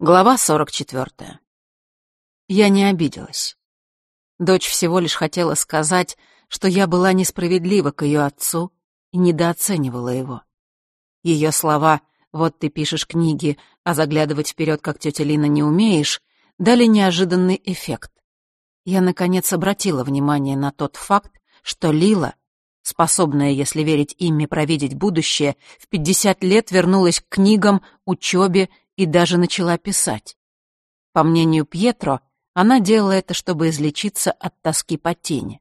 Глава 44. Я не обиделась. Дочь всего лишь хотела сказать, что я была несправедлива к ее отцу и недооценивала его. Ее слова «вот ты пишешь книги, а заглядывать вперед, как тетя Лина, не умеешь» дали неожиданный эффект. Я, наконец, обратила внимание на тот факт, что Лила, способная, если верить Имме, провидеть будущее, в 50 лет вернулась к книгам, учебе и даже начала писать. По мнению Пьетро, она делала это, чтобы излечиться от тоски по тени.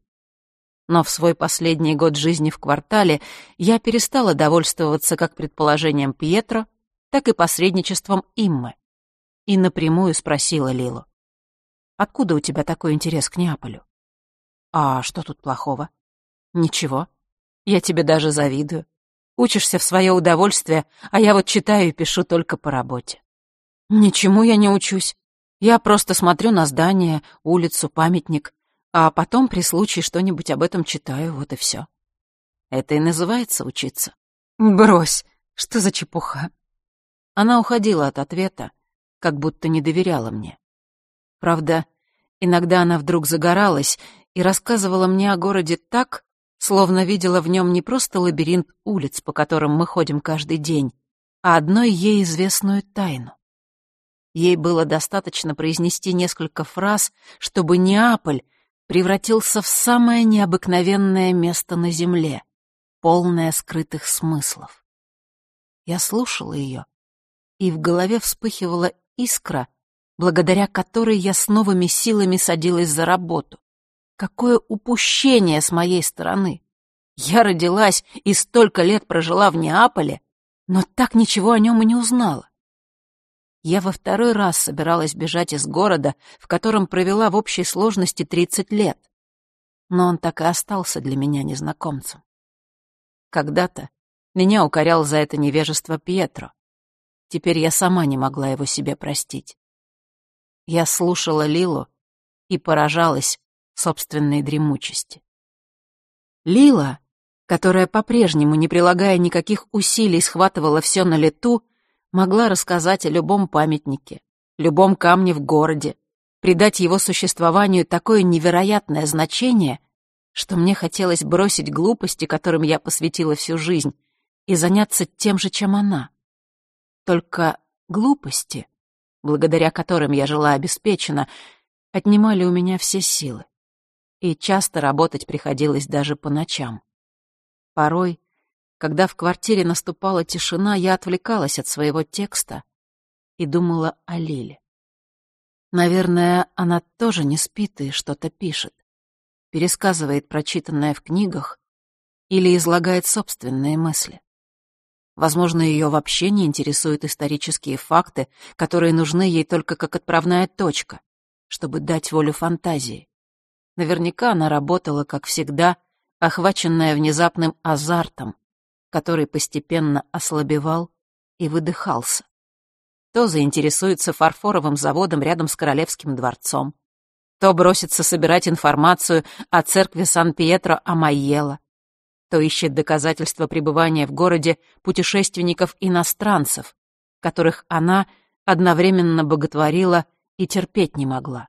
Но в свой последний год жизни в квартале я перестала довольствоваться как предположением Пьетро, так и посредничеством Иммы. И напрямую спросила Лилу. «Откуда у тебя такой интерес к Неаполю?» «А что тут плохого?» «Ничего. Я тебе даже завидую. Учишься в свое удовольствие, а я вот читаю и пишу только по работе. Ничему я не учусь. Я просто смотрю на здание, улицу, памятник, а потом при случае что-нибудь об этом читаю, вот и все. Это и называется учиться. Брось, что за чепуха? Она уходила от ответа, как будто не доверяла мне. Правда, иногда она вдруг загоралась и рассказывала мне о городе так, словно видела в нем не просто лабиринт улиц, по которым мы ходим каждый день, а одной ей известную тайну. Ей было достаточно произнести несколько фраз, чтобы Неаполь превратился в самое необыкновенное место на земле, полное скрытых смыслов. Я слушала ее, и в голове вспыхивала искра, благодаря которой я с новыми силами садилась за работу. Какое упущение с моей стороны! Я родилась и столько лет прожила в Неаполе, но так ничего о нем и не узнала я во второй раз собиралась бежать из города, в котором провела в общей сложности 30 лет. Но он так и остался для меня незнакомцем. Когда-то меня укорял за это невежество Пьетро. Теперь я сама не могла его себе простить. Я слушала Лилу и поражалась собственной дремучести. Лила, которая по-прежнему, не прилагая никаких усилий, схватывала все на лету, могла рассказать о любом памятнике, любом камне в городе, придать его существованию такое невероятное значение, что мне хотелось бросить глупости, которым я посвятила всю жизнь, и заняться тем же, чем она. Только глупости, благодаря которым я жила обеспеченно, отнимали у меня все силы. И часто работать приходилось даже по ночам. Порой когда в квартире наступала тишина, я отвлекалась от своего текста и думала о Лиле. Наверное, она тоже не спит и что-то пишет, пересказывает прочитанное в книгах или излагает собственные мысли. Возможно, ее вообще не интересуют исторические факты, которые нужны ей только как отправная точка, чтобы дать волю фантазии. Наверняка она работала, как всегда, охваченная внезапным азартом, который постепенно ослабевал и выдыхался. То заинтересуется фарфоровым заводом рядом с Королевским дворцом, то бросится собирать информацию о церкви Сан-Пьетро-Амайело, то ищет доказательства пребывания в городе путешественников-иностранцев, которых она одновременно боготворила и терпеть не могла.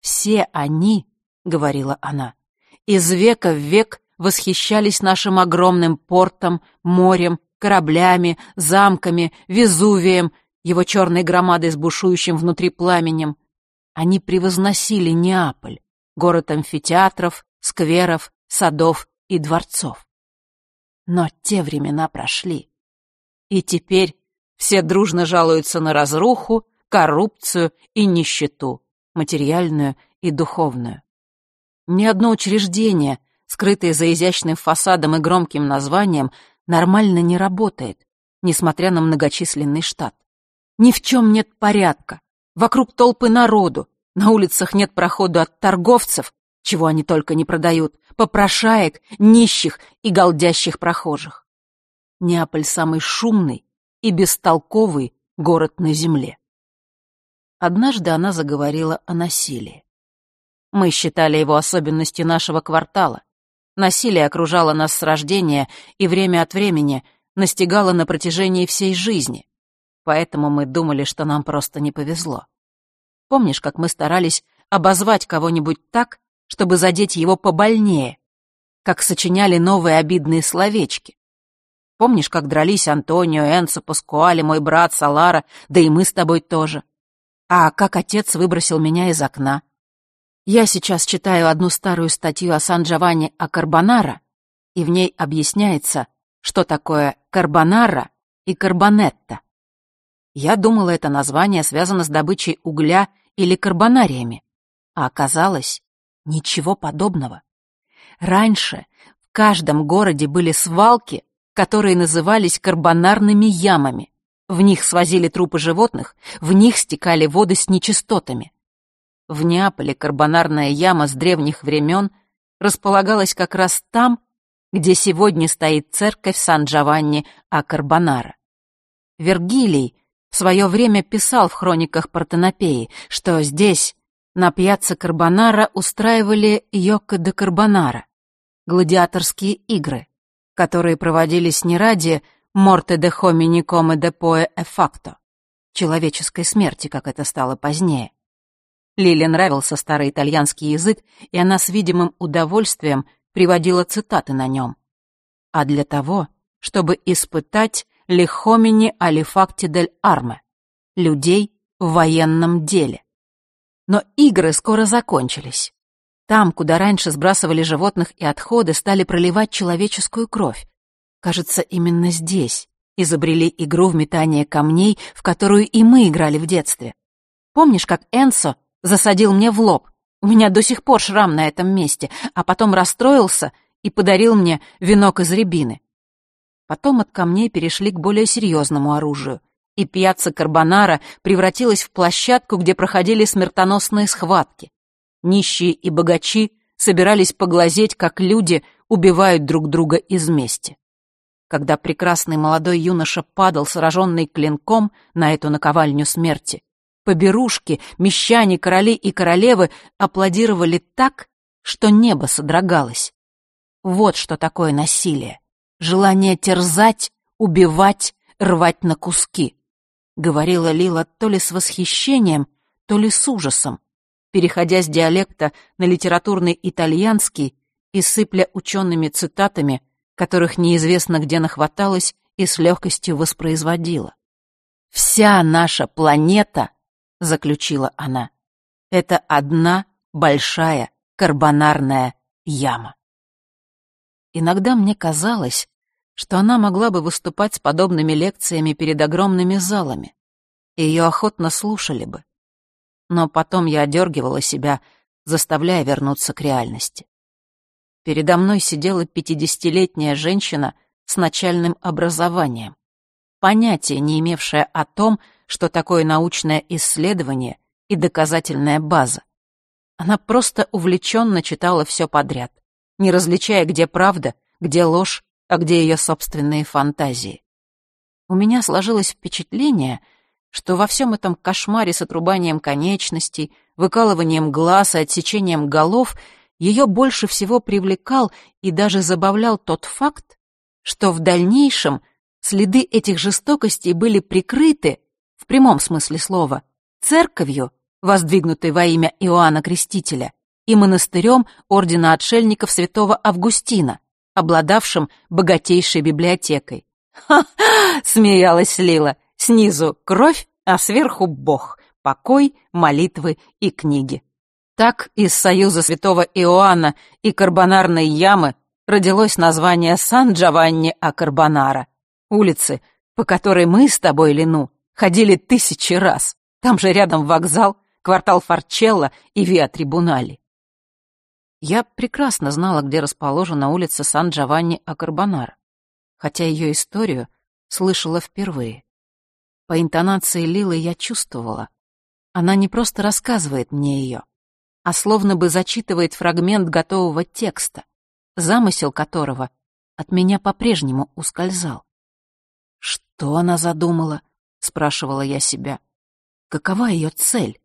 «Все они, — говорила она, — из века в век восхищались нашим огромным портом, морем, кораблями, замками, Везувием, его черной громадой с бушующим внутри пламенем. Они превозносили Неаполь, город амфитеатров, скверов, садов и дворцов. Но те времена прошли. И теперь все дружно жалуются на разруху, коррупцию и нищету, материальную и духовную. Ни одно учреждение, скрытые за изящным фасадом и громким названием, нормально не работает, несмотря на многочисленный штат. Ни в чем нет порядка. Вокруг толпы народу, на улицах нет прохода от торговцев, чего они только не продают, попрошаек, нищих и голдящих прохожих. Неаполь самый шумный и бестолковый город на земле. Однажды она заговорила о насилии. Мы считали его особенностью нашего квартала, Насилие окружало нас с рождения и время от времени настигало на протяжении всей жизни. Поэтому мы думали, что нам просто не повезло. Помнишь, как мы старались обозвать кого-нибудь так, чтобы задеть его побольнее? Как сочиняли новые обидные словечки? Помнишь, как дрались Антонио, Энцо, Паскуале, мой брат, Салара, да и мы с тобой тоже? А как отец выбросил меня из окна? Я сейчас читаю одну старую статью о Сан-Джованни о Карбонара, и в ней объясняется, что такое карбонара и карбонетта. Я думала, это название связано с добычей угля или карбонариями, а оказалось ничего подобного. Раньше в каждом городе были свалки, которые назывались карбонарными ямами. В них свозили трупы животных, в них стекали воды с нечистотами. В Неаполе карбонарная яма с древних времен располагалась как раз там, где сегодня стоит церковь Сан-Джованни а Карбонара. Вергилий в свое время писал в хрониках Партенопеи, что здесь, на пьяцца Карбонара, устраивали Йокко де Карбонара, гладиаторские игры, которые проводились не ради «morte de homini come de poe e facto» человеческой смерти, как это стало позднее. Лиле нравился старый итальянский язык, и она с видимым удовольствием приводила цитаты на нем. А для того, чтобы испытать лихомини алифакти дель арме, людей в военном деле. Но игры скоро закончились. Там, куда раньше сбрасывали животных и отходы, стали проливать человеческую кровь. Кажется, именно здесь изобрели игру в метание камней, в которую и мы играли в детстве. Помнишь, как Энсо засадил мне в лоб? У меня до сих пор шрам на этом месте, а потом расстроился и подарил мне венок из рябины. Потом от камней перешли к более серьезному оружию, и пьяца Карбонара превратилась в площадку, где проходили смертоносные схватки. Нищие и богачи собирались поглазеть, как люди убивают друг друга из мести. Когда прекрасный молодой юноша падал, сраженный клинком, на эту наковальню смерти, поберушки, мещане, короли и королевы аплодировали так, что небо содрогалось. Вот что такое насилие желание терзать, убивать, рвать на куски. Говорила Лила то ли с восхищением, то ли с ужасом, переходя с диалекта на литературный итальянский и сыпля учеными цитатами, которых неизвестно где нахваталось и с легкостью воспроизводила. «Вся наша планета», — заключила она, — «это одна большая карбонарная яма». Иногда мне казалось, что она могла бы выступать с подобными лекциями перед огромными залами. И ее охотно слушали бы. Но потом я одергивала себя, заставляя вернуться к реальности. Передо мной сидела пятидесятилетняя женщина с начальным образованием, понятия не имевшая о том, что такое научное исследование и доказательная база. Она просто увлеченно читала все подряд, не различая, где правда, где ложь а где ее собственные фантазии. У меня сложилось впечатление, что во всем этом кошмаре с отрубанием конечностей, выкалыванием глаз и отсечением голов ее больше всего привлекал и даже забавлял тот факт, что в дальнейшем следы этих жестокостей были прикрыты, в прямом смысле слова, церковью, воздвигнутой во имя Иоанна Крестителя, и монастырем Ордена Отшельников святого Августина, обладавшим богатейшей библиотекой. «Ха-ха!» — смеялась Лила. «Снизу кровь, а сверху Бог, покой, молитвы и книги». Так из союза святого Иоанна и карбонарной ямы родилось название Сан-Джованни а Карбонара, улицы, по которой мы с тобой, Лину, ходили тысячи раз. Там же рядом вокзал, квартал Форчелло и Виа-Трибунали. Я прекрасно знала, где расположена улица Сан-Джованни-Акарбонар, хотя ее историю слышала впервые. По интонации Лилы я чувствовала. Она не просто рассказывает мне ее, а словно бы зачитывает фрагмент готового текста, замысел которого от меня по-прежнему ускользал. «Что она задумала?» — спрашивала я себя. «Какова ее цель?»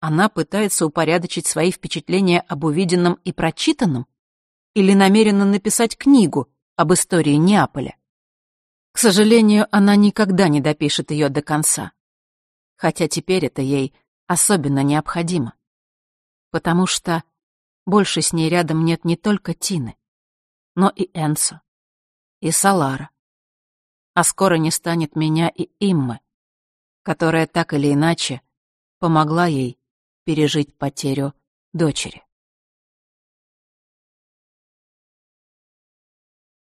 Она пытается упорядочить свои впечатления об увиденном и прочитанном? Или намерена написать книгу об истории Неаполя? К сожалению, она никогда не допишет ее до конца. Хотя теперь это ей особенно необходимо. Потому что больше с ней рядом нет не только Тины, но и Энсо, и Салара. А скоро не станет меня и Иммы, которая так или иначе помогла ей пережить потерю дочери.